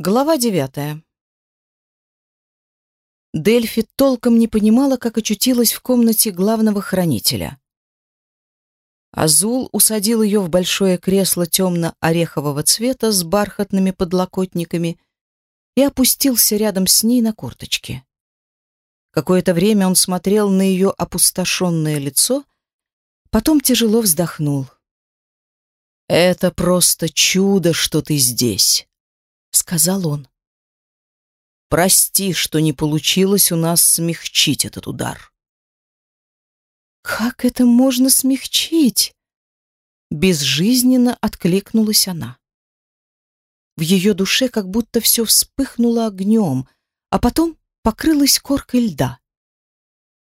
Глава девятая. Дельфи толком не понимала, как очутилась в комнате главного хранителя. Азул усадил ее в большое кресло темно-орехового цвета с бархатными подлокотниками и опустился рядом с ней на корточки. Какое-то время он смотрел на ее опустошенное лицо, потом тяжело вздохнул. «Это просто чудо, что ты здесь!» — сказал он. «Прости, что не получилось у нас смягчить этот удар». «Как это можно смягчить?» Безжизненно откликнулась она. В ее душе как будто все вспыхнуло огнем, а потом покрылось коркой льда.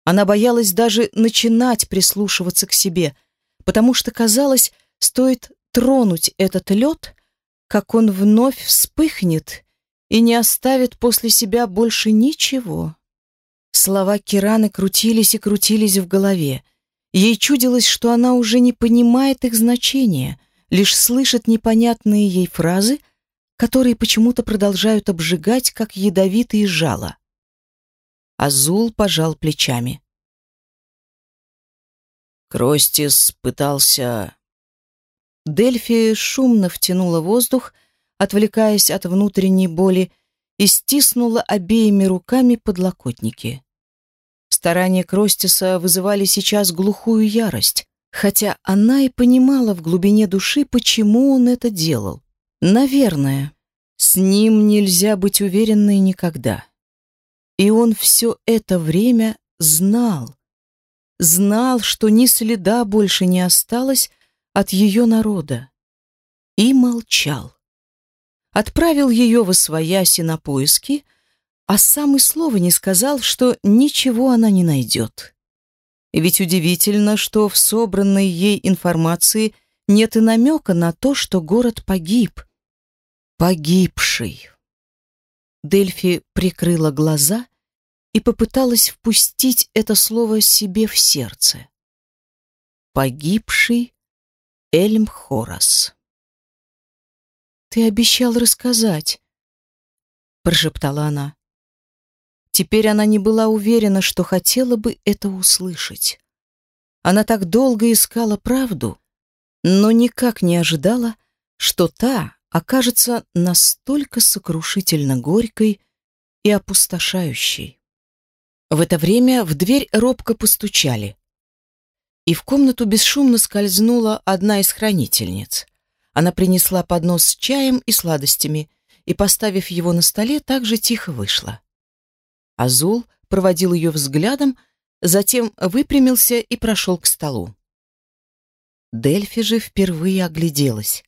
Она боялась даже начинать прислушиваться к себе, потому что казалось, стоит тронуть этот лед, как он вновь вспыхнет и не оставит после себя больше ничего. Слова Кираны крутились и крутились в голове. Ей чудилось, что она уже не понимает их значения, лишь слышит непонятные ей фразы, которые почему-то продолжают обжигать, как ядовитые жало. Азул пожал плечами. Кростис пытался Дельфи шумно втянула воздух, отвлекаясь от внутренней боли, и стиснула обеими руками подлокотники. Старания Кростиса вызывали сейчас глухую ярость, хотя она и понимала в глубине души, почему он это делал. Наверное, с ним нельзя быть уверенной никогда. И он все это время знал. Знал, что ни следа больше не осталось от ее народа. И молчал. Отправил ее в освояси на поиски, а сам и слова не сказал, что ничего она не найдет. Ведь удивительно, что в собранной ей информации нет и намека на то, что город погиб. Погибший. Дельфи прикрыла глаза и попыталась впустить это слово себе в сердце. Погибший Эльм Хорас. «Ты обещал рассказать», — прошептала она. Теперь она не была уверена, что хотела бы это услышать. Она так долго искала правду, но никак не ожидала, что та окажется настолько сокрушительно горькой и опустошающей. В это время в дверь робко постучали и в комнату бесшумно скользнула одна из хранительниц. Она принесла поднос с чаем и сладостями и, поставив его на столе, также тихо вышла. Азул проводил ее взглядом, затем выпрямился и прошел к столу. Дельфи же впервые огляделась.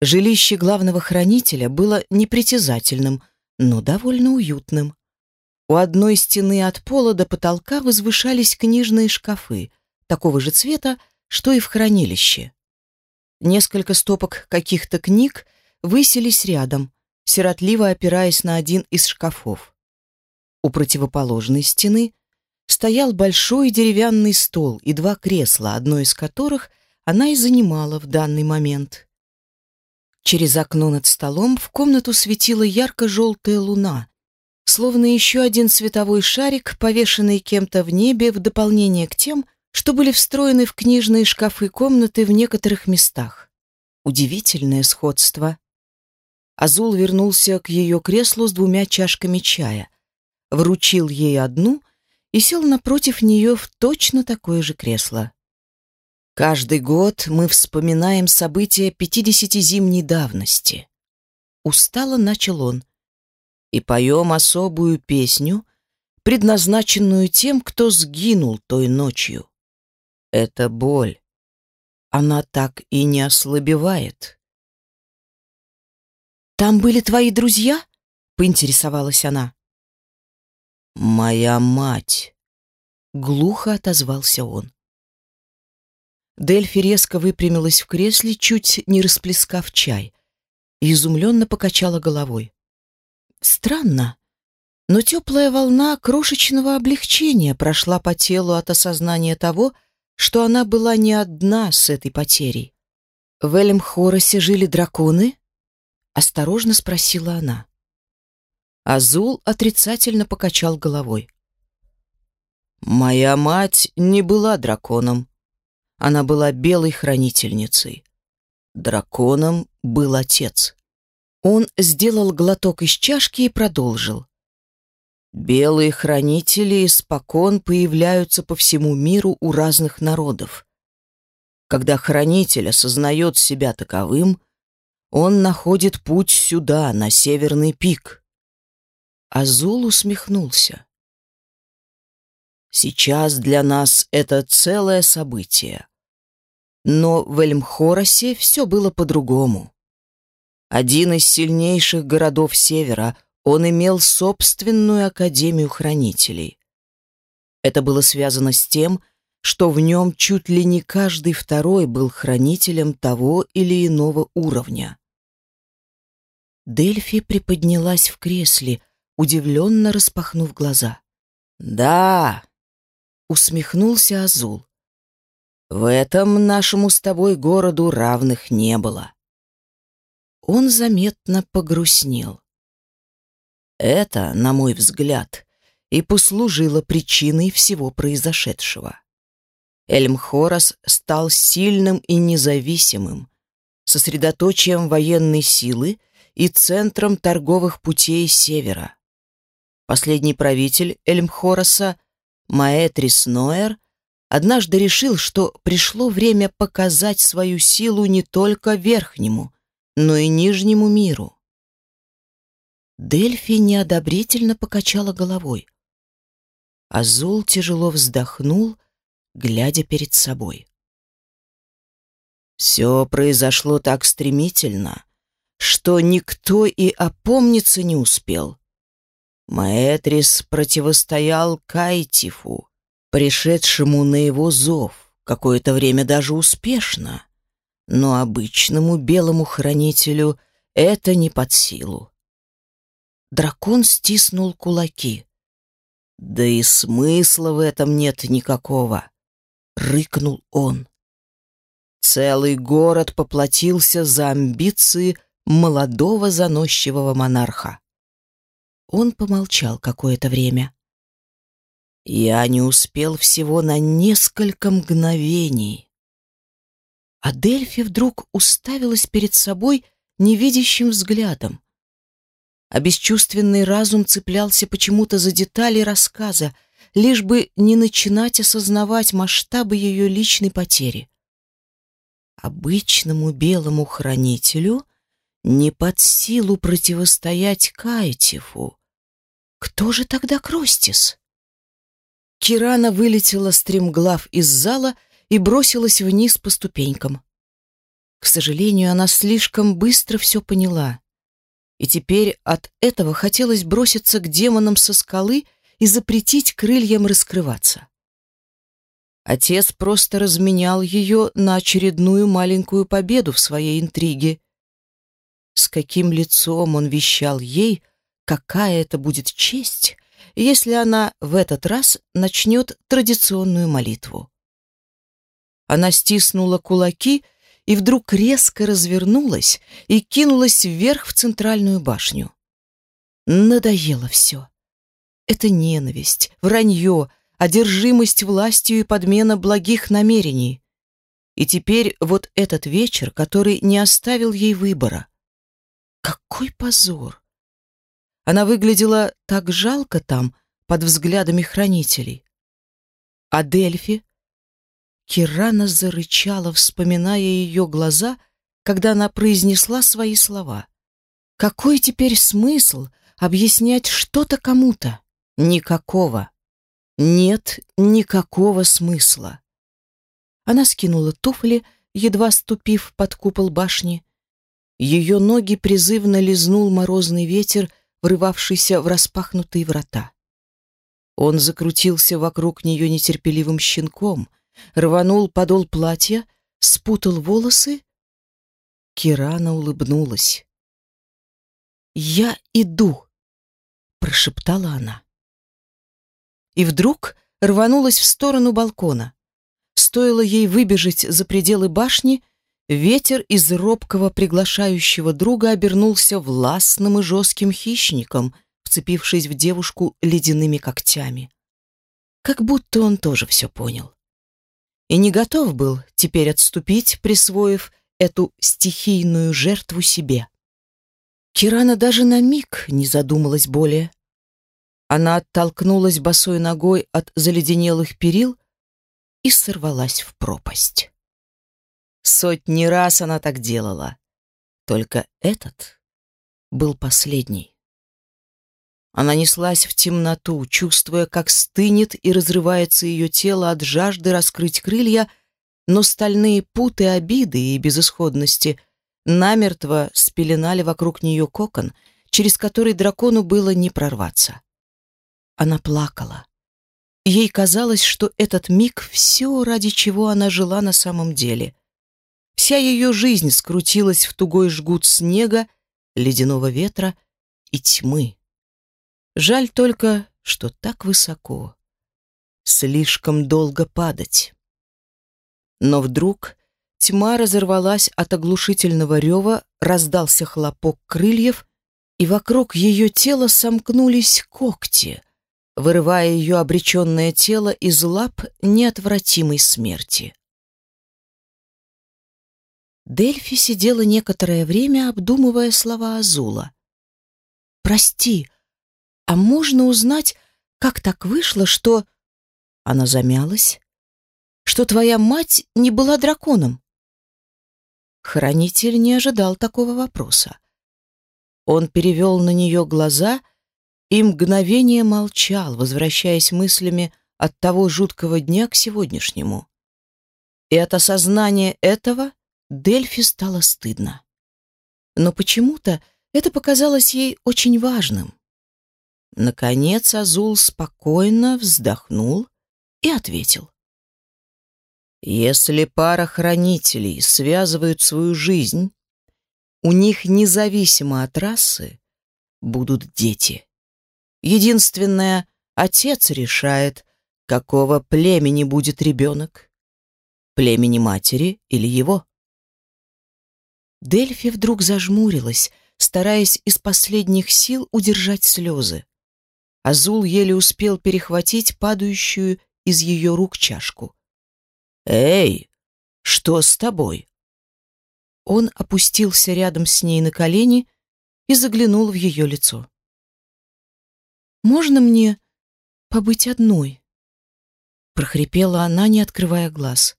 Жилище главного хранителя было непритязательным, но довольно уютным. У одной стены от пола до потолка возвышались книжные шкафы, такого же цвета, что и в хранилище. Несколько стопок каких-то книг высились рядом, сиротливо опираясь на один из шкафов. У противоположной стены стоял большой деревянный стол и два кресла, одно из которых она и занимала в данный момент. Через окно над столом в комнату светила ярко-желтая луна, словно еще один световой шарик, повешенный кем-то в небе в дополнение к тем, что были встроены в книжные шкафы комнаты в некоторых местах. Удивительное сходство. Азул вернулся к ее креслу с двумя чашками чая, вручил ей одну и сел напротив нее в точно такое же кресло. Каждый год мы вспоминаем события пятидесятизимней давности. Устало начал он. И поем особую песню, предназначенную тем, кто сгинул той ночью это боль. Она так и не ослабевает. «Там были твои друзья?» — поинтересовалась она. «Моя мать!» — глухо отозвался он. Дельфи резко выпрямилась в кресле, чуть не расплескав чай, и изумленно покачала головой. Странно, но теплая волна крошечного облегчения прошла по телу от осознания того, что она была не одна с этой потерей. В Элемхоросе жили драконы? Осторожно спросила она. Азул отрицательно покачал головой. «Моя мать не была драконом. Она была белой хранительницей. Драконом был отец». Он сделал глоток из чашки и продолжил. Белые хранители испокон появляются по всему миру у разных народов. Когда хранитель осознает себя таковым, он находит путь сюда, на северный пик. Азул усмехнулся. Сейчас для нас это целое событие. Но в Эльмхоросе все было по-другому. Один из сильнейших городов Севера, он имел собственную Академию Хранителей. Это было связано с тем, что в нем чуть ли не каждый второй был хранителем того или иного уровня. Дельфи приподнялась в кресле, удивленно распахнув глаза. «Да!» — усмехнулся Азул. «В этом нашему с тобой городу равных не было». Он заметно погрустнел. Это, на мой взгляд, и послужило причиной всего произошедшего. Эльмхорос стал сильным и независимым, сосредоточием военной силы и центром торговых путей Севера. Последний правитель Эльмхороса, Маэтрис Ноэр, однажды решил, что пришло время показать свою силу не только верхнему, но и нижнему миру. Дельфи неодобрительно покачала головой. Азул тяжело вздохнул глядя перед собой. Все произошло так стремительно, что никто и опомниться не успел. Маэтрис противостоял Кайтифу, пришедшему на его зов, какое-то время даже успешно, но обычному белому хранителю это не под силу. Дракон стиснул кулаки. Да и смысла в этом нет никакого рыкнул он. Целый город поплатился за амбиции молодого заносчивого монарха. Он помолчал какое-то время. Я не успел всего на несколько мгновений. А Дельфи вдруг уставилась перед собой невидящим взглядом. А бесчувственный разум цеплялся почему-то за детали рассказа, лишь бы не начинать осознавать масштабы ее личной потери. Обычному белому хранителю не под силу противостоять Кайтифу. Кто же тогда Кростис? Кирана вылетела стремглав из зала и бросилась вниз по ступенькам. К сожалению, она слишком быстро все поняла. И теперь от этого хотелось броситься к демонам со скалы и запретить крыльям раскрываться. Отец просто разменял ее на очередную маленькую победу в своей интриге. С каким лицом он вещал ей, какая это будет честь, если она в этот раз начнет традиционную молитву. Она стиснула кулаки и вдруг резко развернулась и кинулась вверх в центральную башню. Надоело все. Это ненависть, вранье, одержимость властью и подмена благих намерений. И теперь вот этот вечер, который не оставил ей выбора. Какой позор! Она выглядела так жалко там, под взглядами хранителей. А Дельфи? Кирана зарычала, вспоминая ее глаза, когда она произнесла свои слова. Какой теперь смысл объяснять что-то кому-то? Никакого. Нет никакого смысла. Она скинула туфли, едва ступив под купол башни. Ее ноги призывно лизнул морозный ветер, врывавшийся в распахнутые врата. Он закрутился вокруг нее нетерпеливым щенком, рванул подол платья, спутал волосы. Кирана улыбнулась. «Я иду», — прошептала она и вдруг рванулась в сторону балкона. Стоило ей выбежать за пределы башни, ветер из робкого приглашающего друга обернулся властным и жестким хищником, вцепившись в девушку ледяными когтями. Как будто он тоже все понял. И не готов был теперь отступить, присвоив эту стихийную жертву себе. Кирана даже на миг не задумалась более. Она оттолкнулась босой ногой от заледенелых перил и сорвалась в пропасть. Сотни раз она так делала. Только этот был последний. Она неслась в темноту, чувствуя, как стынет и разрывается ее тело от жажды раскрыть крылья, но стальные путы обиды и безысходности намертво спеленали вокруг нее кокон, через который дракону было не прорваться. Она плакала. Ей казалось, что этот миг — все, ради чего она жила на самом деле. Вся ее жизнь скрутилась в тугой жгут снега, ледяного ветра и тьмы. Жаль только, что так высоко. Слишком долго падать. Но вдруг Тьма разорвалась от оглушительного рева, раздался хлопок крыльев, и вокруг ее тела сомкнулись когти, вырывая ее обреченное тело из лап неотвратимой смерти. Дельфи сидела некоторое время, обдумывая слова Азула. «Прости, а можно узнать, как так вышло, что...» Она замялась. «Что твоя мать не была драконом?» Хранитель не ожидал такого вопроса. Он перевел на нее глаза и мгновение молчал, возвращаясь мыслями от того жуткого дня к сегодняшнему. И от осознания этого Дельфи стало стыдно. Но почему-то это показалось ей очень важным. Наконец Азул спокойно вздохнул и ответил. Если пара хранителей связывают свою жизнь, у них независимо от расы будут дети. Единственное, отец решает, какого племени будет ребенок. Племени матери или его. Дельфи вдруг зажмурилась, стараясь из последних сил удержать слезы. Азул еле успел перехватить падающую из ее рук чашку. «Эй, что с тобой?» Он опустился рядом с ней на колени и заглянул в ее лицо. «Можно мне побыть одной?» прохрипела она, не открывая глаз.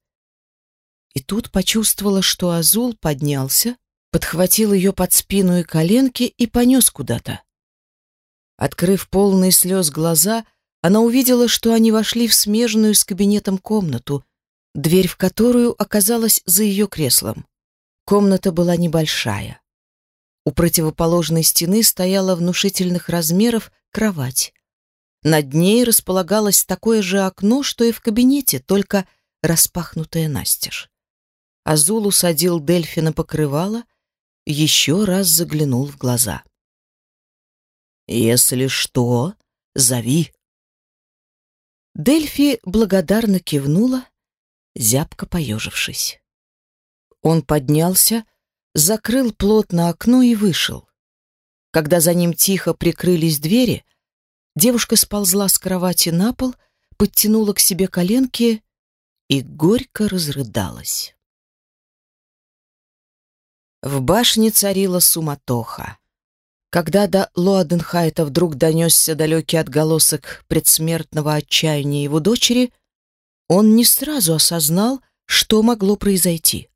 И тут почувствовала, что Азул поднялся, подхватил ее под спину и коленки и понес куда-то. Открыв полные слез глаза, она увидела, что они вошли в смежную с кабинетом комнату, дверь в которую оказалась за ее креслом. Комната была небольшая. У противоположной стены стояла внушительных размеров кровать. Над ней располагалось такое же окно, что и в кабинете, только распахнутое настежь. Азул усадил Дельфи на покрывало, еще раз заглянул в глаза. «Если что, зови». Дельфи благодарно кивнула, зябко поежившись. Он поднялся, закрыл плотно окно и вышел. Когда за ним тихо прикрылись двери, девушка сползла с кровати на пол, подтянула к себе коленки и горько разрыдалась. В башне царила суматоха. Когда до Лоаденхайта вдруг донесся далекий отголосок предсмертного отчаяния его дочери, он не сразу осознал, что могло произойти.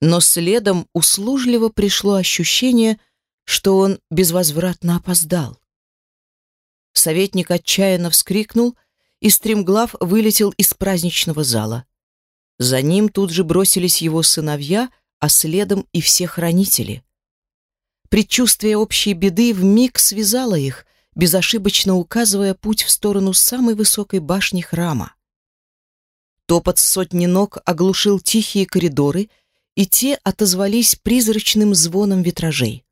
Но следом услужливо пришло ощущение, что он безвозвратно опоздал. Советник отчаянно вскрикнул и стремглав вылетел из праздничного зала. За ним тут же бросились его сыновья, а следом и все хранители. Предчувствие общей беды вмиг связало их, безошибочно указывая путь в сторону самой высокой башни храма. Топот сотни ног оглушил тихие коридоры, и те отозвались призрачным звоном витражей.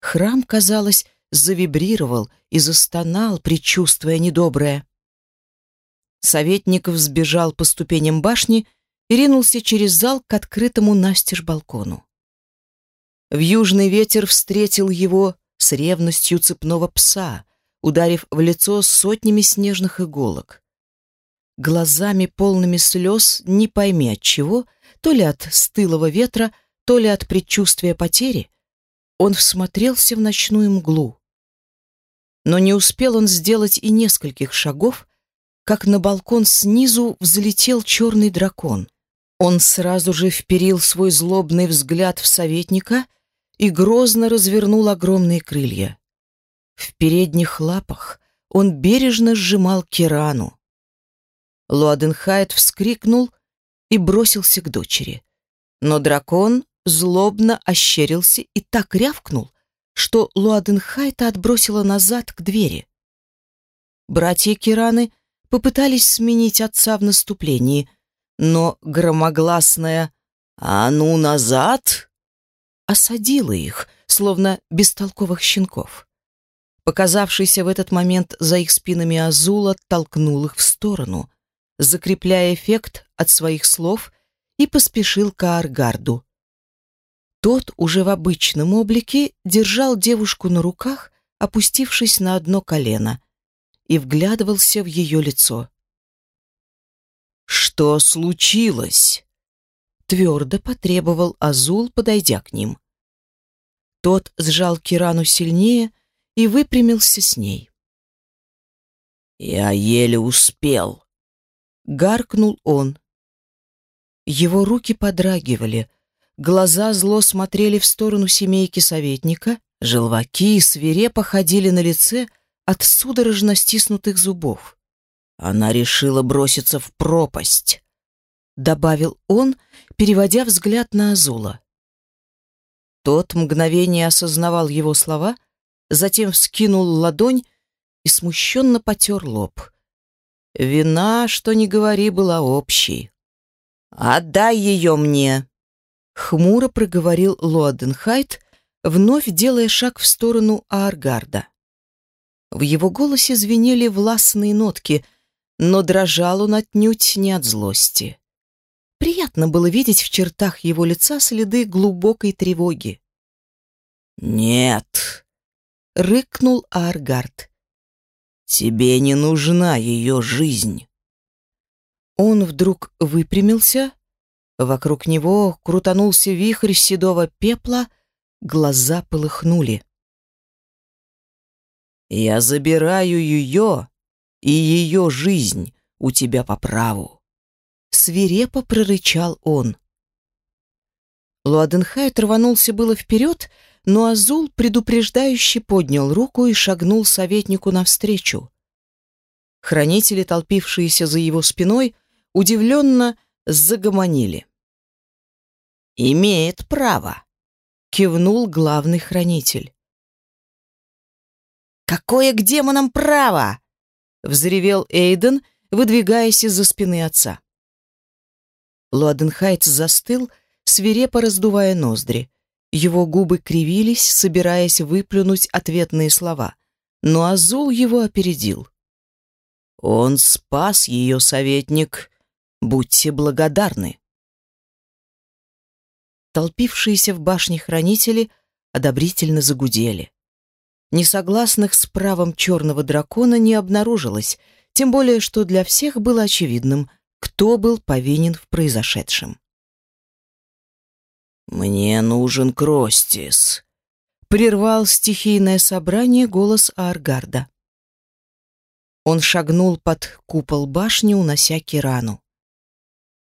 Храм, казалось, завибрировал и застонал, предчувствуя недоброе. Советник взбежал по ступеням башни и ринулся через зал к открытому настежь балкону. В южный ветер встретил его с ревностью цепного пса, ударив в лицо сотнями снежных иголок. Глазами полными слез, не пойми от чего, то ли от стылого ветра, то ли от предчувствия потери, он всмотрелся в ночную мглу. Но не успел он сделать и нескольких шагов, как на балкон снизу взлетел черный дракон. Он сразу же вперил свой злобный взгляд в советника и грозно развернул огромные крылья. В передних лапах он бережно сжимал Кирану. Луаденхайт вскрикнул и бросился к дочери. Но дракон злобно ощерился и так рявкнул, что Луаденхайта отбросила назад к двери. Братья Кираны попытались сменить отца в наступлении, но громогласная «А ну назад!» Осадила их, словно бестолковых щенков. Показавшийся в этот момент за их спинами Азул оттолкнул их в сторону, закрепляя эффект от своих слов и поспешил к Аргарду. Тот уже в обычном облике держал девушку на руках, опустившись на одно колено, и вглядывался в ее лицо. «Что случилось?» Твердо потребовал Азул, подойдя к ним. Тот сжал Кирану сильнее и выпрямился с ней. «Я еле успел», — гаркнул он. Его руки подрагивали, глаза зло смотрели в сторону семейки советника, желваки свирепо ходили на лице от судорожно стиснутых зубов. Она решила броситься в пропасть, добавил он, переводя взгляд на Азула. Тот мгновение осознавал его слова, затем вскинул ладонь и смущенно потер лоб. Вина, что не говори, была общей. «Отдай ее мне!» Хмуро проговорил Луаденхайт, вновь делая шаг в сторону Ааргарда. В его голосе звенели властные нотки, но дрожал он отнюдь не от злости. Приятно было видеть в чертах его лица следы глубокой тревоги. «Нет», — рыкнул Аргард. «Тебе не нужна ее жизнь». Он вдруг выпрямился, вокруг него крутанулся вихрь седого пепла, глаза полыхнули. «Я забираю ее и ее жизнь у тебя по праву» свирепо прорычал он. Луаденхайт рванулся было вперед, но Азул предупреждающе поднял руку и шагнул советнику навстречу. Хранители, толпившиеся за его спиной, удивленно загомонили. «Имеет право», — кивнул главный хранитель. «Какое к демонам право?» — взревел Эйден, выдвигаясь из-за спины отца. Луаденхайт застыл, свирепо раздувая ноздри. Его губы кривились, собираясь выплюнуть ответные слова, но Азул его опередил. «Он спас ее, советник. Будьте благодарны». Толпившиеся в башне хранители одобрительно загудели. Несогласных с правом черного дракона не обнаружилось, тем более что для всех было очевидным — кто был повинен в произошедшем. «Мне нужен Кростис», — прервал стихийное собрание голос Аргарда. Он шагнул под купол башни, унося Кирану.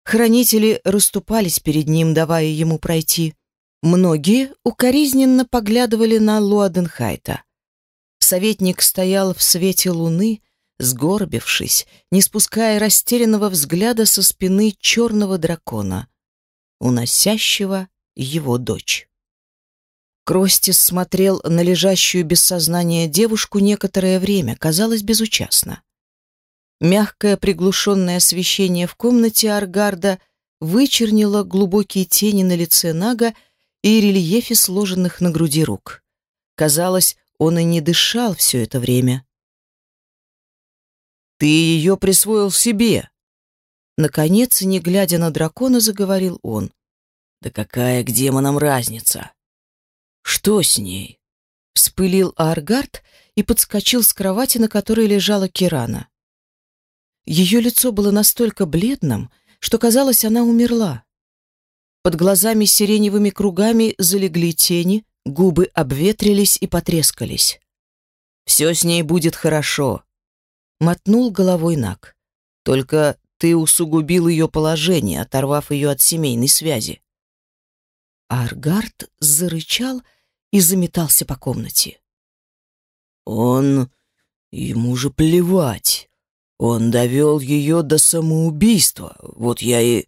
Хранители расступались перед ним, давая ему пройти. Многие укоризненно поглядывали на Луаденхайта. Советник стоял в свете луны, сгорбившись, не спуская растерянного взгляда со спины черного дракона, уносящего его дочь. Кростис смотрел на лежащую без сознания девушку некоторое время, казалось, безучастно. Мягкое приглушенное освещение в комнате Аргарда вычернило глубокие тени на лице Нага и рельефе сложенных на груди рук. Казалось, он и не дышал все это время. Ты ее присвоил себе. Наконец, не глядя на дракона, заговорил он. «Да какая к демонам разница? Что с ней?» Вспылил Аргард и подскочил с кровати, на которой лежала Кирана. Ее лицо было настолько бледным, что казалось, она умерла. Под глазами сиреневыми кругами залегли тени, губы обветрились и потрескались. «Все с ней будет хорошо», — мотнул головой Нак. «Только ты усугубил ее положение, оторвав ее от семейной связи». Аргард зарычал и заметался по комнате. «Он... ему же плевать. Он довел ее до самоубийства. Вот я и...»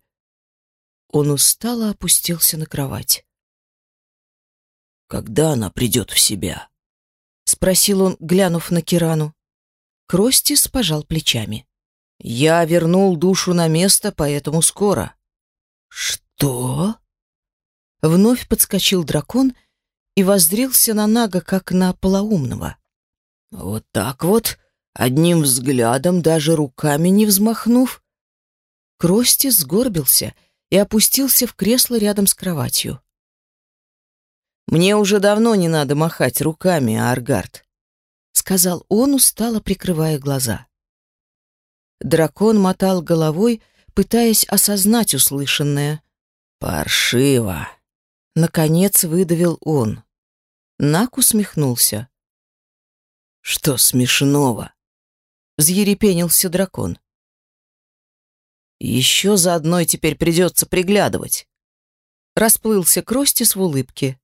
Он устало опустился на кровать. «Когда она придет в себя?» — спросил он, глянув на Кирану. Кростис пожал плечами. «Я вернул душу на место, поэтому скоро». «Что?» Вновь подскочил дракон и воззрился на Нага, как на полоумного. «Вот так вот, одним взглядом, даже руками не взмахнув?» Кростис сгорбился и опустился в кресло рядом с кроватью. «Мне уже давно не надо махать руками, Аргард», — сказал он, устало прикрывая глаза. Дракон мотал головой, пытаясь осознать услышанное. «Паршиво!» Наконец выдавил он. Нак усмехнулся. «Что смешного?» Взъерепенился дракон. «Еще за одной теперь придется приглядывать». Расплылся Кростис в улыбке.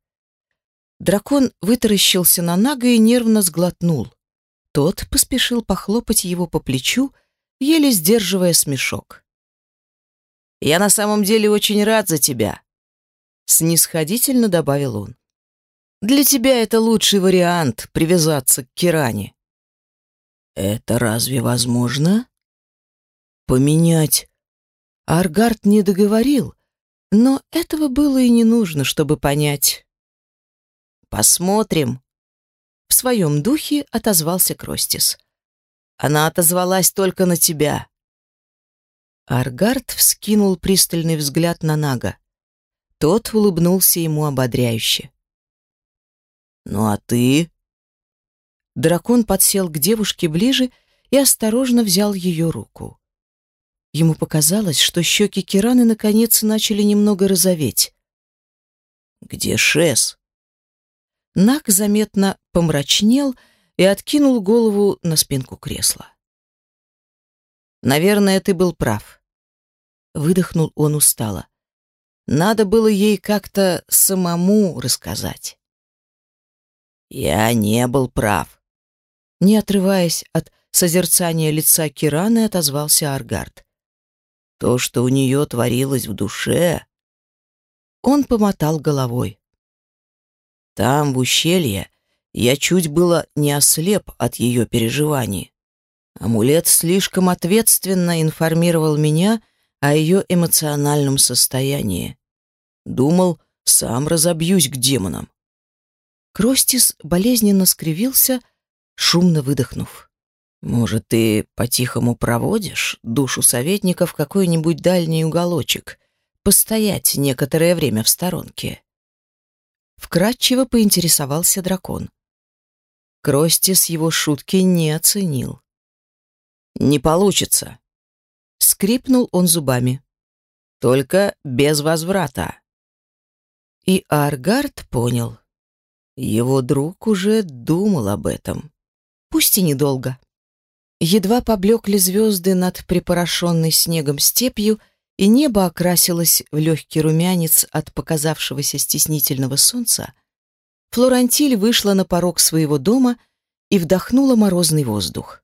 Дракон вытаращился на Нага и нервно сглотнул. Тот поспешил похлопать его по плечу, еле сдерживая смешок. «Я на самом деле очень рад за тебя», — снисходительно добавил он. «Для тебя это лучший вариант — привязаться к Киране». «Это разве возможно?» «Поменять...» Аргард не договорил, но этого было и не нужно, чтобы понять. Посмотрим. В своем духе отозвался Кростис. Она отозвалась только на тебя. Аргард вскинул пристальный взгляд на Нага. Тот улыбнулся ему ободряюще. «Ну а ты?» Дракон подсел к девушке ближе и осторожно взял ее руку. Ему показалось, что щеки Кираны наконец начали немного розоветь. «Где Шес?» Нак заметно помрачнел и откинул голову на спинку кресла. «Наверное, ты был прав», — выдохнул он устало. «Надо было ей как-то самому рассказать». «Я не был прав», — не отрываясь от созерцания лица Кираны, отозвался Аргард. «То, что у нее творилось в душе...» Он помотал головой. Там, в ущелье, я чуть было не ослеп от ее переживаний. Амулет слишком ответственно информировал меня о ее эмоциональном состоянии. Думал, сам разобьюсь к демонам. Кростис болезненно скривился, шумно выдохнув. «Может, ты по-тихому проводишь душу советника в какой-нибудь дальний уголочек, постоять некоторое время в сторонке?» Вкратчиво поинтересовался дракон. Кростис его шутки не оценил. «Не получится!» Скрипнул он зубами. «Только без возврата!» И Аргард понял. Его друг уже думал об этом. Пусть и недолго. Едва поблекли звезды над припорошенной снегом степью, и небо окрасилось в легкий румянец от показавшегося стеснительного солнца, Флорантиль вышла на порог своего дома и вдохнула морозный воздух.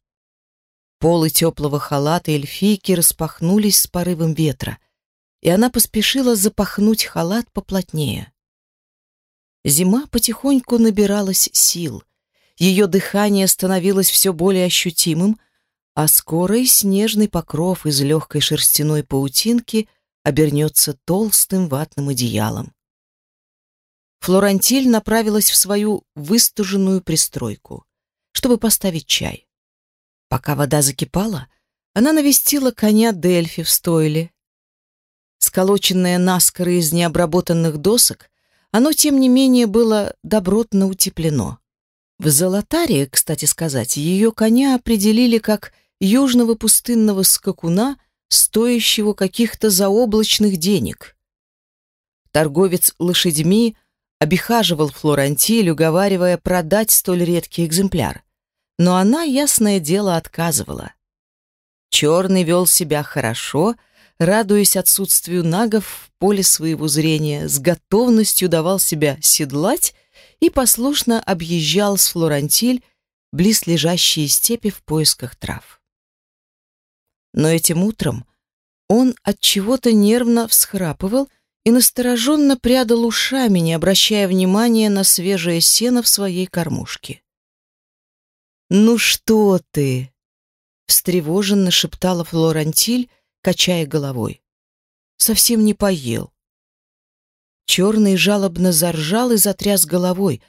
Полы теплого халата эльфийки распахнулись с порывом ветра, и она поспешила запахнуть халат поплотнее. Зима потихоньку набиралась сил. Ее дыхание становилось все более ощутимым, а скоро и снежный покров из легкой шерстяной паутинки обернется толстым ватным одеялом. Флорантиль направилась в свою выстуженную пристройку, чтобы поставить чай. Пока вода закипала, она навестила коня Дельфи в стойле. Сколоченное наскоро из необработанных досок, оно, тем не менее, было добротно утеплено. В Золотаре, кстати сказать, ее коня определили как южного пустынного скакуна, стоящего каких-то заоблачных денег. Торговец лошадьми обихаживал Флорантиль, уговаривая продать столь редкий экземпляр. Но она, ясное дело, отказывала. Черный вел себя хорошо, радуясь отсутствию нагов в поле своего зрения, с готовностью давал себя седлать и послушно объезжал с Флорантиль близлежащие степи в поисках трав. Но этим утром он от чего-то нервно всхрапывал и настороженно прядал ушами, не обращая внимания на свежее сено в своей кормушке. «Ну что ты?» — встревоженно шептала Флорантиль, качая головой. «Совсем не поел». Черный жалобно заржал и затряс головой,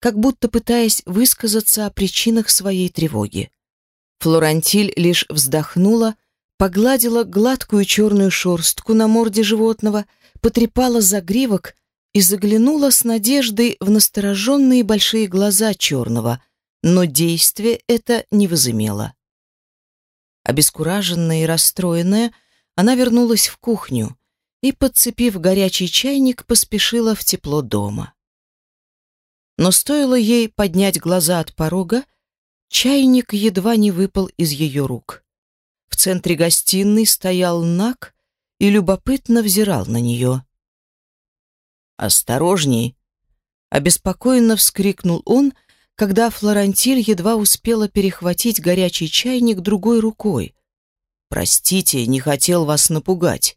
как будто пытаясь высказаться о причинах своей тревоги. Флорантиль лишь вздохнула, погладила гладкую черную шерстку на морде животного, потрепала загривок и заглянула с надеждой в настороженные большие глаза черного, но действие это не возымело. Обескураженная и расстроенная, она вернулась в кухню и, подцепив горячий чайник, поспешила в тепло дома. Но стоило ей поднять глаза от порога, чайник едва не выпал из ее рук. Центре гостиной стоял Нак и любопытно взирал на нее. «Осторожней!» — обеспокоенно вскрикнул он, когда Флорантиль едва успела перехватить горячий чайник другой рукой. «Простите, не хотел вас напугать».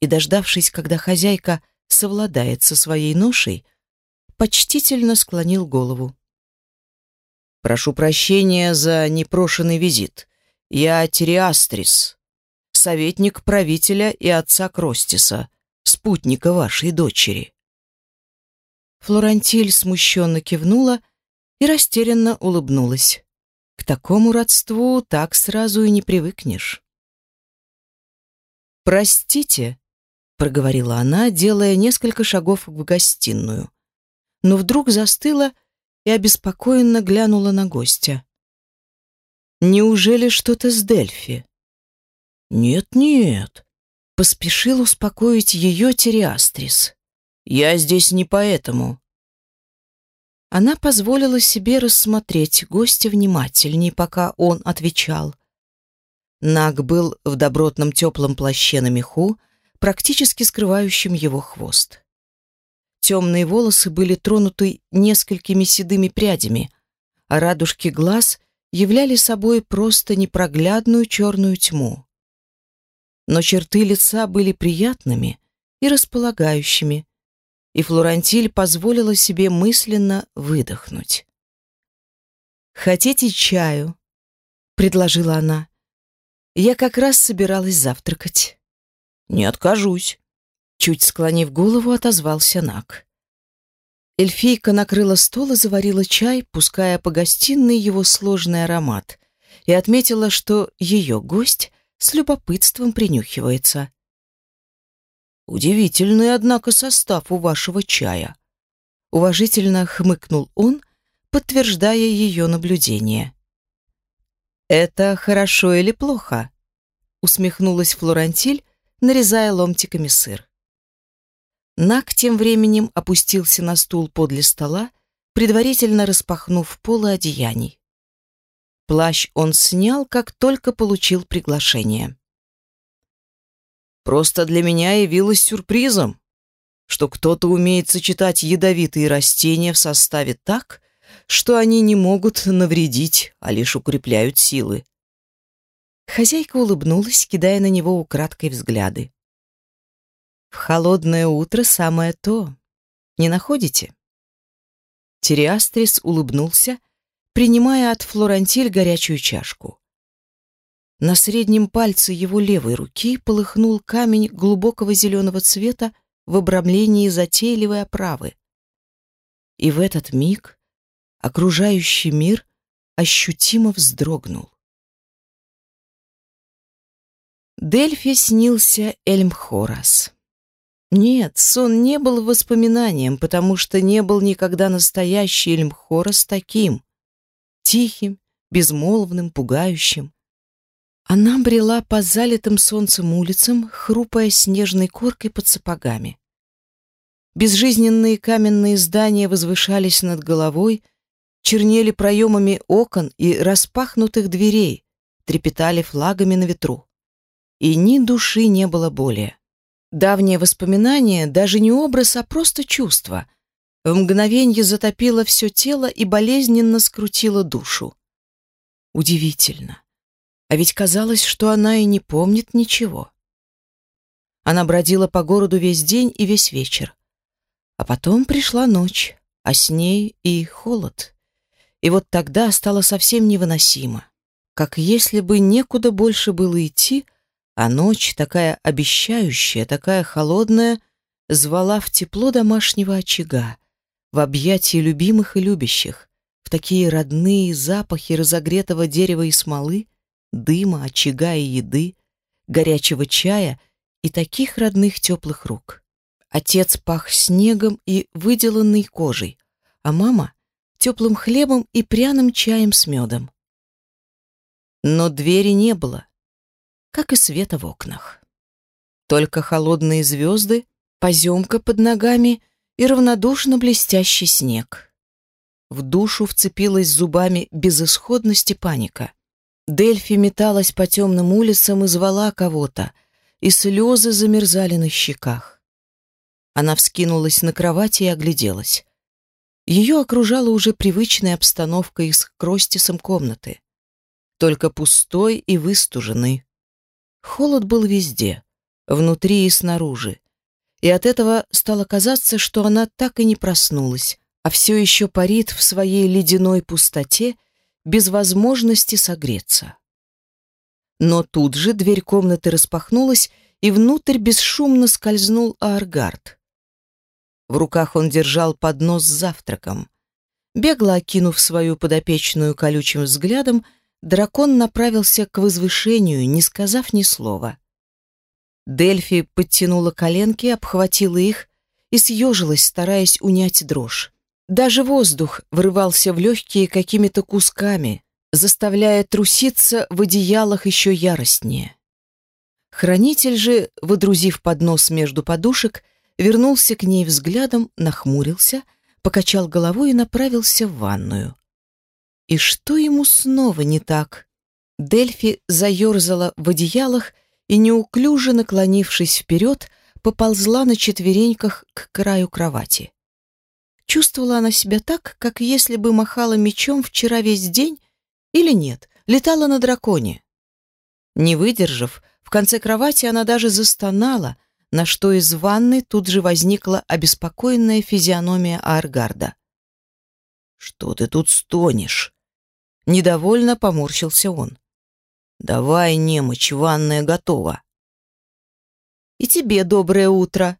И, дождавшись, когда хозяйка совладает со своей ношей, почтительно склонил голову. «Прошу прощения за непрошенный визит. Я Тириастрис, советник правителя и отца Кростиса, спутника вашей дочери. Флорантиль смущенно кивнула и растерянно улыбнулась. К такому родству так сразу и не привыкнешь. «Простите», — проговорила она, делая несколько шагов в гостиную, но вдруг застыла и обеспокоенно глянула на гостя. Неужели что-то с Дельфи? Нет-нет, поспешил успокоить ее Териастрис. Я здесь не поэтому. Она позволила себе рассмотреть гостя внимательней, пока он отвечал. Наг был в добротном теплом плаще на меху, практически скрывающем его хвост. Темные волосы были тронуты несколькими седыми прядями, а радужки глаз являли собой просто непроглядную черную тьму. Но черты лица были приятными и располагающими, и Флорантиль позволила себе мысленно выдохнуть. «Хотите чаю?» — предложила она. «Я как раз собиралась завтракать». «Не откажусь», — чуть склонив голову, отозвался Нак. Эльфийка накрыла стол и заварила чай, пуская по гостиной его сложный аромат, и отметила, что ее гость с любопытством принюхивается. «Удивительный, однако, состав у вашего чая», — уважительно хмыкнул он, подтверждая ее наблюдение. «Это хорошо или плохо?» — усмехнулась Флорантиль, нарезая ломтиками сыр. Нак тем временем опустился на стул подле стола, предварительно распахнув полы одеяний. Плащ он снял, как только получил приглашение. «Просто для меня явилось сюрпризом, что кто-то умеет сочетать ядовитые растения в составе так, что они не могут навредить, а лишь укрепляют силы». Хозяйка улыбнулась, кидая на него украдкой взгляды. В холодное утро самое то. Не находите? Тириастрис улыбнулся, принимая от Флорантиль горячую чашку. На среднем пальце его левой руки полыхнул камень глубокого зеленого цвета в обрамлении затейливой оправы. И в этот миг окружающий мир ощутимо вздрогнул. Дельфи снился Эльмхорас. Нет, сон не был воспоминанием, потому что не был никогда настоящий Эльмхорас таким. Тихим, безмолвным, пугающим. Она брела по залитым солнцем улицам, хрупая снежной коркой под сапогами. Безжизненные каменные здания возвышались над головой, чернели проемами окон и распахнутых дверей, трепетали флагами на ветру. И ни души не было более. Давнее воспоминание даже не образ, а просто чувство. В мгновенье затопило все тело и болезненно скрутило душу. Удивительно. А ведь казалось, что она и не помнит ничего. Она бродила по городу весь день и весь вечер. А потом пришла ночь, а с ней и холод. И вот тогда стало совсем невыносимо. Как если бы некуда больше было идти, а ночь, такая обещающая, такая холодная, звала в тепло домашнего очага, в объятия любимых и любящих, в такие родные запахи разогретого дерева и смолы, дыма, очага и еды, горячего чая и таких родных теплых рук. Отец пах снегом и выделанной кожей, а мама — теплым хлебом и пряным чаем с медом. Но двери не было, как и света в окнах. Только холодные звезды, поземка под ногами и равнодушно блестящий снег. В душу вцепилась зубами безысходность и паника. Дельфи металась по темным улицам и звала кого-то, и слезы замерзали на щеках. Она вскинулась на кровати и огляделась. Ее окружала уже привычная обстановка из кростисом комнаты, только пустой и выстуженный. Холод был везде, внутри и снаружи, и от этого стало казаться, что она так и не проснулась, а все еще парит в своей ледяной пустоте без возможности согреться. Но тут же дверь комнаты распахнулась, и внутрь бесшумно скользнул Ааргард. В руках он держал поднос с завтраком. Бегло окинув свою подопечную колючим взглядом, дракон направился к возвышению, не сказав ни слова. Дельфи подтянула коленки, обхватила их и съежилась, стараясь унять дрожь. Даже воздух врывался в легкие какими-то кусками, заставляя труситься в одеялах еще яростнее. Хранитель же, водрузив поднос между подушек, вернулся к ней взглядом, нахмурился, покачал головой и направился в ванную. И что ему снова не так? Дельфи заерзала в одеялах и, неуклюже наклонившись вперед, поползла на четвереньках к краю кровати. Чувствовала она себя так, как если бы махала мечом вчера весь день или нет, летала на драконе. Не выдержав, в конце кровати она даже застонала, на что из ванны тут же возникла обеспокоенная физиономия Аргарда. «Что ты тут стонешь?» Недовольно поморщился он. «Давай, немочь, ванная готова». «И тебе доброе утро!»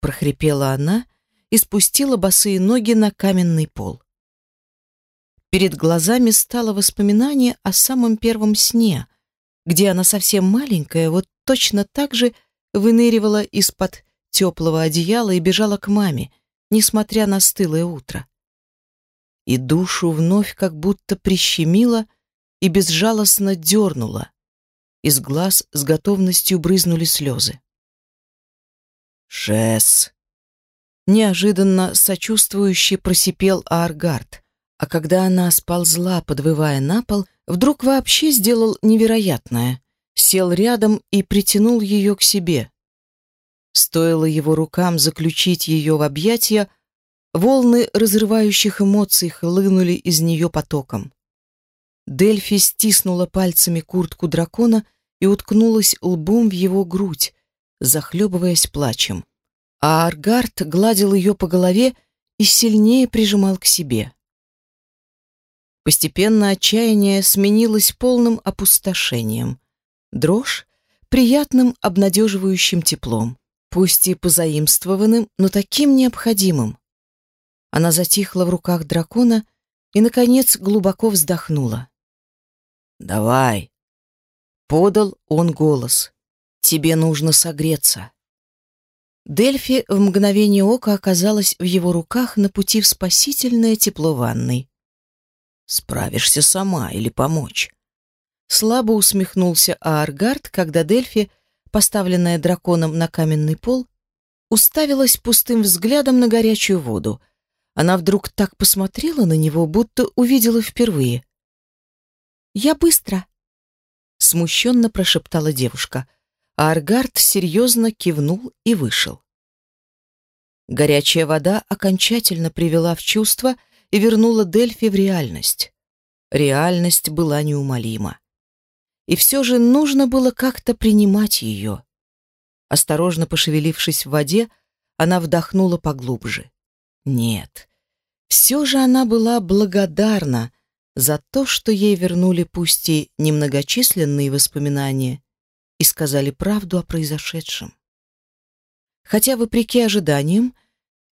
прохрипела она и спустила босые ноги на каменный пол. Перед глазами стало воспоминание о самом первом сне, где она совсем маленькая, вот точно так же выныривала из-под теплого одеяла и бежала к маме, несмотря на стылое утро. И душу вновь как будто прищемила и безжалостно дернула. Из глаз с готовностью брызнули слезы. «Шесс!» Неожиданно сочувствующе просипел Ааргард, а когда она сползла, подвывая на пол, вдруг вообще сделал невероятное. Сел рядом и притянул ее к себе. Стоило его рукам заключить ее в объятия, волны разрывающих эмоций хлынули из нее потоком. Дельфи стиснула пальцами куртку дракона и уткнулась лбом в его грудь, захлебываясь плачем а Аргард гладил ее по голове и сильнее прижимал к себе. Постепенно отчаяние сменилось полным опустошением. Дрожь — приятным обнадеживающим теплом, пусть и позаимствованным, но таким необходимым. Она затихла в руках дракона и, наконец, глубоко вздохнула. «Давай!» Подал он голос. «Тебе нужно согреться». Дельфи в мгновение ока оказалась в его руках на пути в спасительное тепло ванной. «Справишься сама или помочь?» Слабо усмехнулся Ааргард, когда Дельфи, поставленная драконом на каменный пол, уставилась пустым взглядом на горячую воду. Она вдруг так посмотрела на него, будто увидела впервые. «Я быстро», — смущенно прошептала девушка — а Аргард серьезно кивнул и вышел. Горячая вода окончательно привела в чувство и вернула Дельфи в реальность. Реальность была неумолима. И все же нужно было как-то принимать ее. Осторожно пошевелившись в воде, она вдохнула поглубже. Нет, все же она была благодарна за то, что ей вернули пусть и немногочисленные воспоминания, и сказали правду о произошедшем. Хотя, вопреки ожиданиям,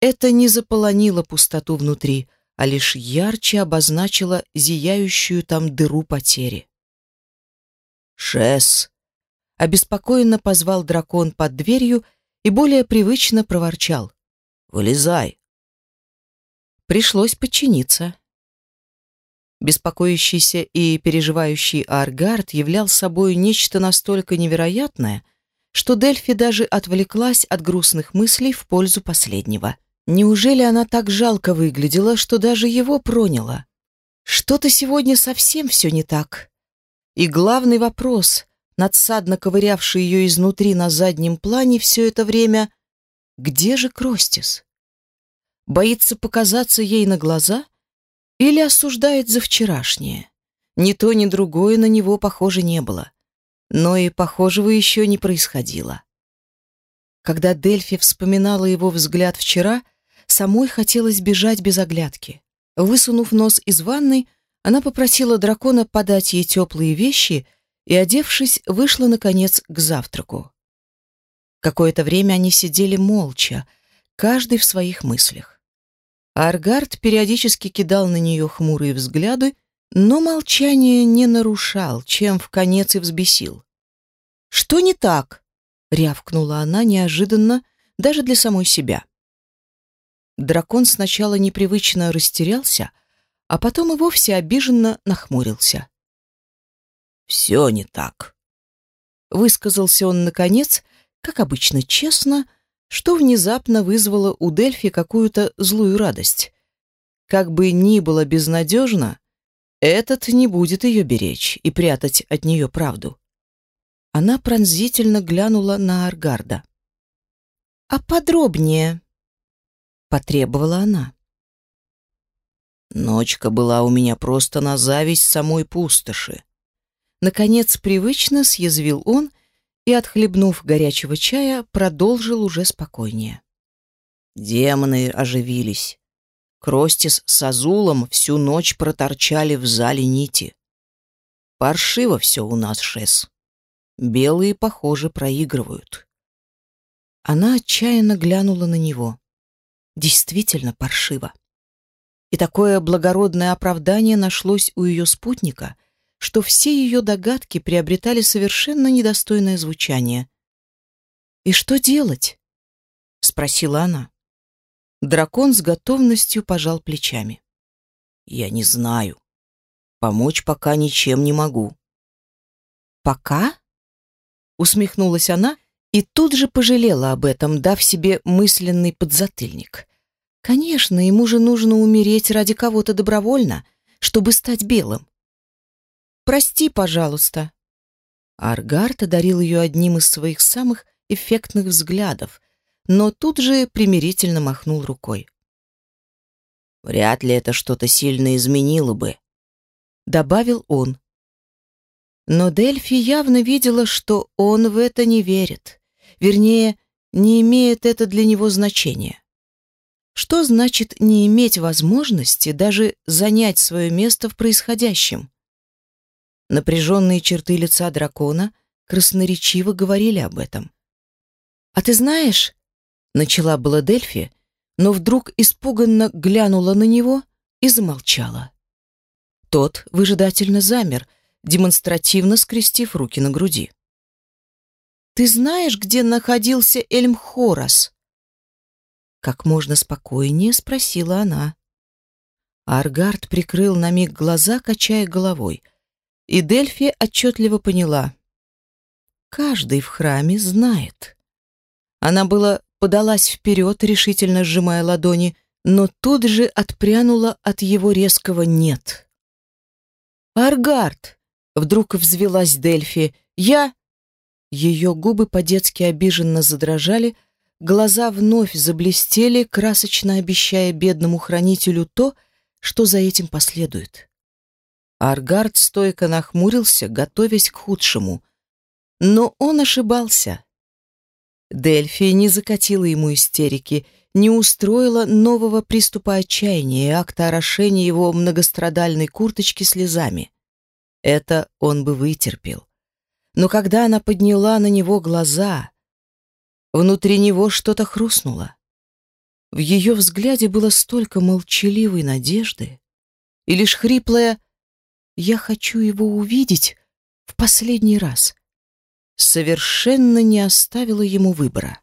это не заполонило пустоту внутри, а лишь ярче обозначило зияющую там дыру потери. «Шес!» — обеспокоенно позвал дракон под дверью и более привычно проворчал. «Вылезай!» Пришлось подчиниться. Беспокоящийся и переживающий Аргард являл собой нечто настолько невероятное, что Дельфи даже отвлеклась от грустных мыслей в пользу последнего. Неужели она так жалко выглядела, что даже его проняло? Что-то сегодня совсем все не так. И главный вопрос, надсадно ковырявший ее изнутри на заднем плане все это время, где же Кростис? Боится показаться ей на глаза? Или осуждает за вчерашнее. Ни то, ни другое на него, похоже, не было. Но и похожего еще не происходило. Когда Дельфи вспоминала его взгляд вчера, самой хотелось бежать без оглядки. Высунув нос из ванной, она попросила дракона подать ей теплые вещи и, одевшись, вышла, наконец, к завтраку. Какое-то время они сидели молча, каждый в своих мыслях. Аргард периодически кидал на нее хмурые взгляды, но молчание не нарушал, чем в конец и взбесил. «Что не так?» — рявкнула она неожиданно, даже для самой себя. Дракон сначала непривычно растерялся, а потом и вовсе обиженно нахмурился. «Все не так», — высказался он наконец, как обычно честно, — что внезапно вызвало у Дельфи какую-то злую радость. Как бы ни было безнадежно, этот не будет ее беречь и прятать от нее правду. Она пронзительно глянула на Аргарда. «А подробнее?» — потребовала она. Ночка была у меня просто на зависть самой пустоши. Наконец, привычно съязвил он и, отхлебнув горячего чая, продолжил уже спокойнее. Демоны оживились. Кростис с Азулом всю ночь проторчали в зале нити. Паршиво все у нас, Шес. Белые, похоже, проигрывают. Она отчаянно глянула на него. Действительно паршиво. И такое благородное оправдание нашлось у ее спутника, что все ее догадки приобретали совершенно недостойное звучание. «И что делать?» — спросила она. Дракон с готовностью пожал плечами. «Я не знаю. Помочь пока ничем не могу». «Пока?» — усмехнулась она и тут же пожалела об этом, дав себе мысленный подзатыльник. «Конечно, ему же нужно умереть ради кого-то добровольно, чтобы стать белым. Прости, пожалуйста». Аргард одарил ее одним из своих самых эффектных взглядов, но тут же примирительно махнул рукой. «Вряд ли это что-то сильно изменило бы», — добавил он. Но Дельфи явно видела, что он в это не верит. Вернее, не имеет это для него значения. Что значит не иметь возможности даже занять свое место в происходящем? Напряженные черты лица дракона красноречиво говорили об этом. «А ты знаешь...» — начала была Дельфи, но вдруг испуганно глянула на него и замолчала. Тот выжидательно замер, демонстративно скрестив руки на груди. «Ты знаешь, где находился Эльмхорас?» Как можно спокойнее спросила она. Аргард прикрыл на миг глаза, качая головой, и Дельфи отчетливо поняла. Каждый в храме знает. Она была подалась вперед, решительно сжимая ладони, но тут же отпрянула от его резкого «нет». «Аргард!» — вдруг взвелась Дельфи. «Я...» Ее губы по-детски обиженно задрожали, глаза вновь заблестели, красочно обещая бедному хранителю то, что за этим последует. Аргард стойко нахмурился, готовясь к худшему. Но он ошибался. Дельфи не закатила ему истерики, не устроила нового приступа отчаяния и акта орошения его многострадальной курточки слезами. Это он бы вытерпел. Но когда она подняла на него глаза, внутри него что-то хрустнуло. В ее взгляде было столько молчаливой надежды, и лишь хриплое «Я хочу его увидеть в последний раз» совершенно не оставила ему выбора.